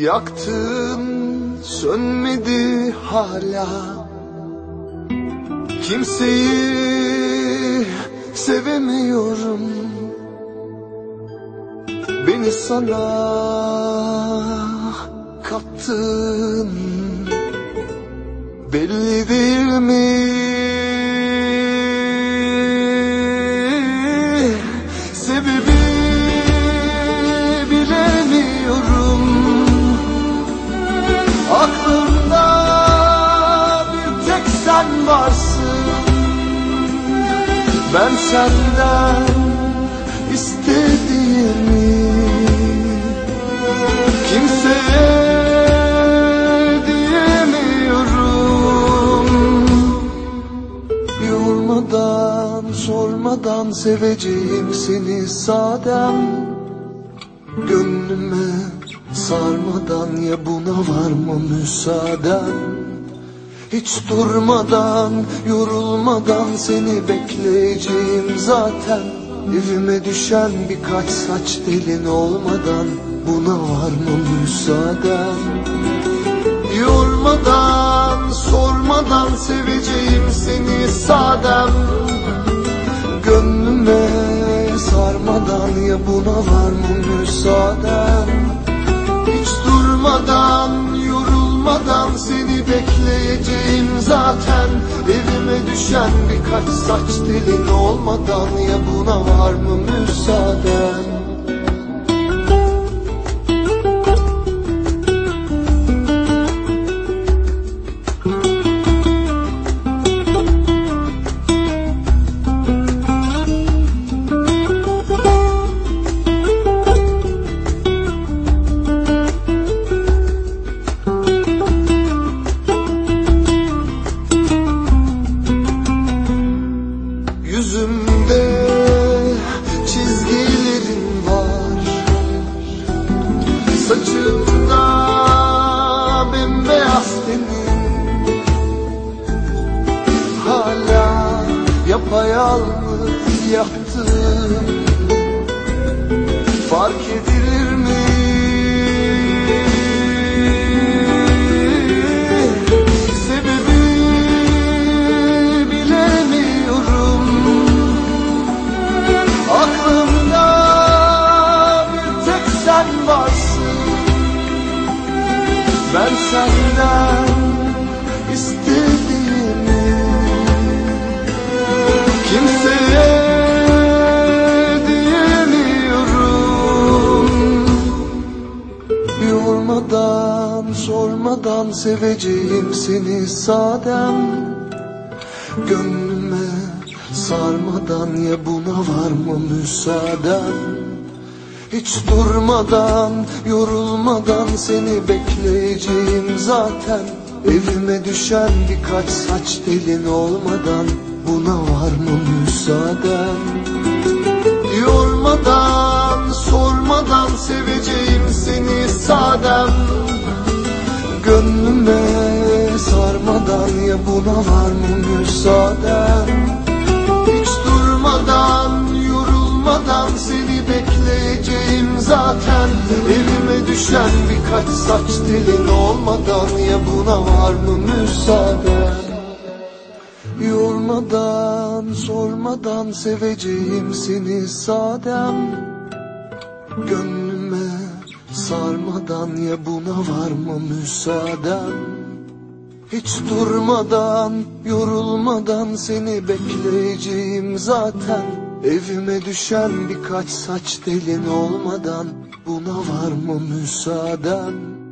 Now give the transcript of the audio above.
Yaktın sönmedi hala. Kimseyi sevemiyorum. Beni sana kattın. Belli değil mi? Ben senden istediğimi Kimseye diyemiyorum. Yormadan sormadan seveceğim seni sadem. Gönlüme sarmadan ya buna var mı müsaaden Hiç durmadan yorulmadan seni bekleyeceğim zaten. Evime düşen birkaç saç elin olmadan buna var mı müsaaden? Yormadan sormadan seveceğim seni sadem Gönlüme sarmadan ya buna var mı müsaaden zaten Evime düşen birkaç saç telin olmadan ya buna var mı müsaaden yapayalnız yattım Fark edilir mi? Sebebi bilemiyorum. Aklımda bir tek sen varsın. Ben senden Yormadan sormadan seveceğim seni sadem. Gönlüme sarmadan ya buna var mı müsaaden Hiç durmadan yorulmadan seni bekleyeceğim zaten. Evime düşen birkaç saç telin olmadan buna var mı müsaaden Yormadan buna var mı müsaaden Hiç durmadan yorulmadan seni bekleyeceğim zaten. Evime düşen birkaç saç telin olmadan ya buna var mı müsaaden Yormadan sormadan seveceğim seni sadem. Gönlüme sarmadan ya buna var mı müsaaden Hiç durmadan yorulmadan seni bekleyeceğim zaten. Evime düşen birkaç saç telin olmadan buna var mı müsaaden